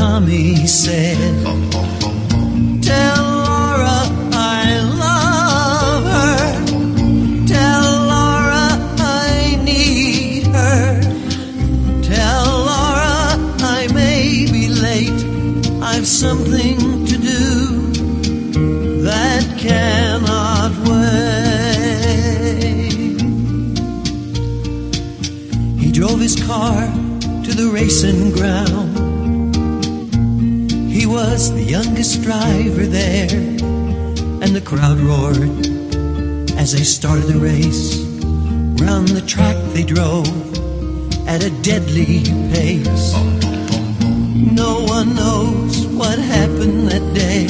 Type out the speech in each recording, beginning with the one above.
Tommy said, Tell Laura I love her. Tell Laura I need her. Tell Laura I may be late. I've something to do that cannot wait. He drove his car to the racing ground. He was the youngest driver there, and the crowd roared as they started the race. Round the track they drove at a deadly pace. No one knows what happened that day.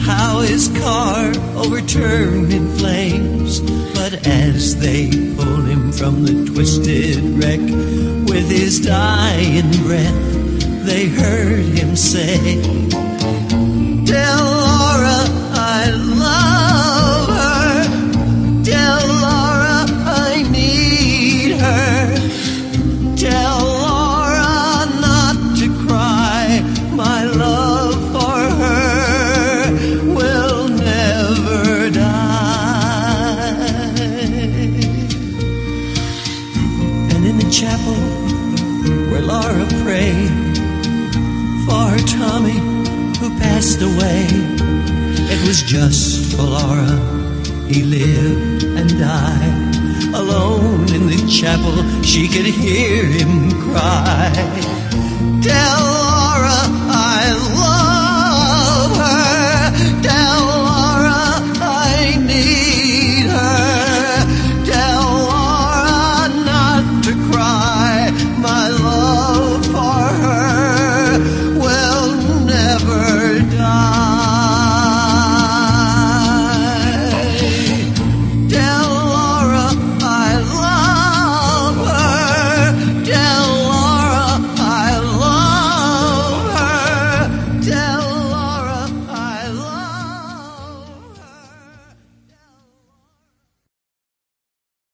How his car overturned in flames. But as they pulled him from the twisted wreck with his dying breath, they heard him say, Tell Laura I love her. Tell Laura I need her. Tell Laura not to cry. My love for her will never die. And in the chapel where Laura prayed Tommy who passed away, it was just for Laura he lived and died. Alone in the chapel, she could hear him cry. Tell